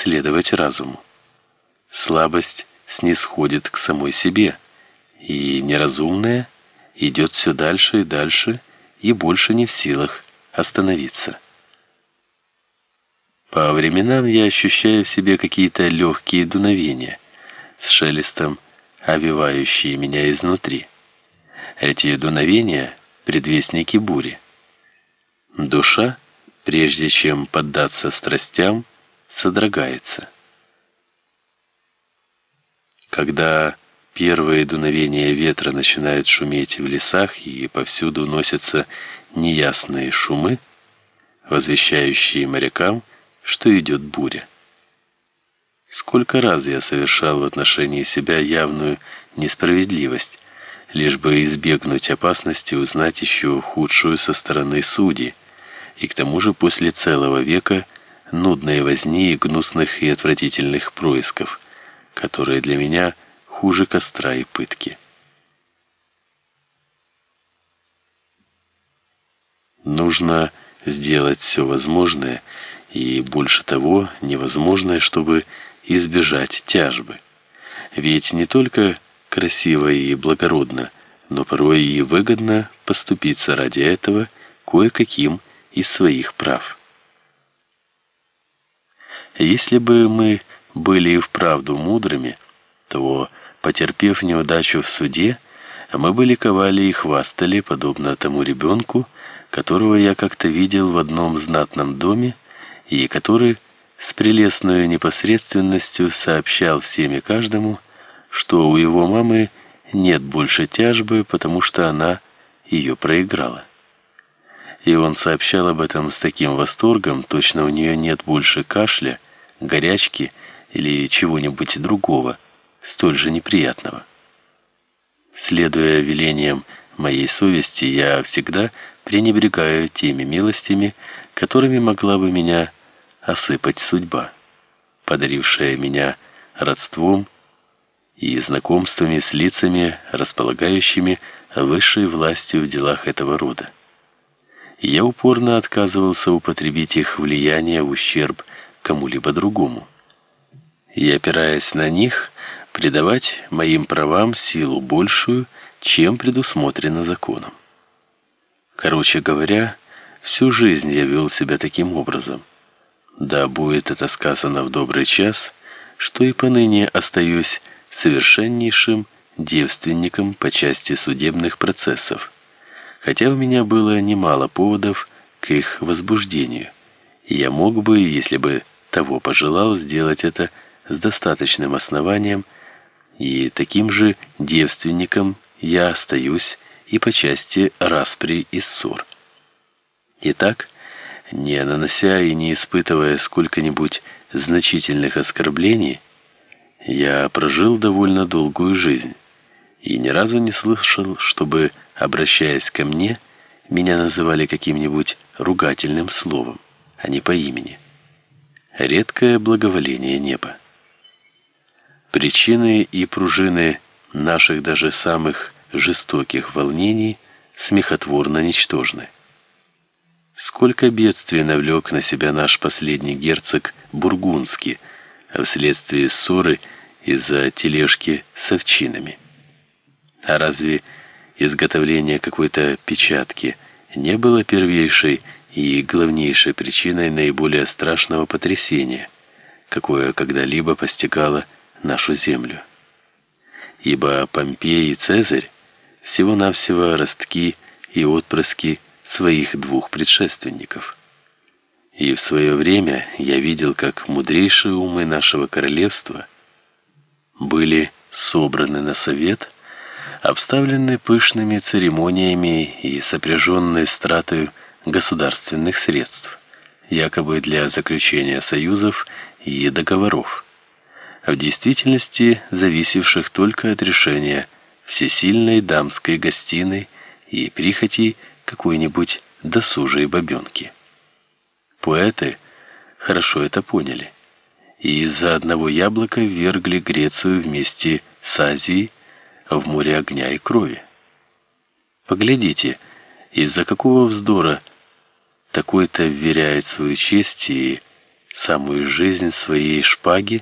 следовать разуму. Слабость снисходит к самой себе, и неразумная идет все дальше и дальше, и больше не в силах остановиться. По временам я ощущаю в себе какие-то легкие дуновения, с шелестом овивающие меня изнутри. Эти дуновения — предвестники бури. Душа, прежде чем поддаться страстям, содрогается. Когда первые дуновения ветра начинают шуметь в лесах и повсюду носятся неясные шумы, возвещающие морякам, что идет буря. Сколько раз я совершал в отношении себя явную несправедливость, лишь бы избегнуть опасности узнать еще худшую со стороны судей, и к тому же после целого века нудной возни и гнусных и отвратительных происков, которые для меня хуже костра и пытки. Нужно сделать все возможное и больше того невозможное, чтобы избежать тяжбы. Ведь не только красиво и благородно, но порой и выгодно поступиться ради этого кое-каким из своих прав. Если бы мы были и вправду мудрыми, то, потерпев неудачу в суде, мы бы ликовали и хвастали, подобно тому ребенку, которого я как-то видел в одном знатном доме и который с прелестной непосредственностью сообщал всем и каждому, что у его мамы нет больше тяжбы, потому что она ее проиграла. И он сообщал об этом с таким восторгом, точно у нее нет больше кашля, горячки или чего-нибудь другого, столь же неприятного. Следуя велениям моей совести, я всегда пренебрегаю теми милостями, которыми могла бы меня осыпать судьба, подарившая меня родством и знакомствами с лицами, располагающими высшей властью в делах этого рода. Я упорно отказывался употребить их влияние в ущерб кому-либо другому. И опираясь на них, придавать моим правам силу большую, чем предусмотрено законом. Короче говоря, всю жизнь я вел себя таким образом. Да будет это сказано в добрый час, что и поныне остаюсь совершеннейшим девственником по части судебных процессов, хотя у меня было немало поводов к их возбуждению. Я мог бы, если бы того пожелал, сделать это с достаточным основанием, и таким же девственником я остаюсь и по части распри и ссор. Итак, не нанося и не испытывая сколько-нибудь значительных оскорблений, я прожил довольно долгую жизнь и ни разу не слышал, чтобы, обращаясь ко мне, меня называли каким-нибудь ругательным словом, а не по имени. Редкое благоволение неба. Причины и пружины наших даже самых жестоких волнений смехотворно ничтожны. Сколько бедствий навлек на себя наш последний герцог Бургундский вследствие ссоры из-за тележки с овчинами. А разве изготовление какой-то печатки не было первейшей и главнейшей причиной наиболее страшного потрясения, какое когда-либо постигало нашу землю? Ибо Помпей и Цезарь всего-навсего ростки и отпрыски своих двух предшественников. И в свое время я видел, как мудрейшие умы нашего королевства были собраны на совет, обставлены пышными церемониями и сопряженные с тратой государственных средств, якобы для заключения союзов и договоров, в действительности зависевших только от решения всесильной дамской гостиной и прихотей какой-нибудь досужей бабенки. Поэты хорошо это поняли, и из-за одного яблока вергли Грецию вместе с Азией в море огня и крови. Поглядите, из-за какого вздора такой-то вверяет свою честь и самую жизнь своей шпаги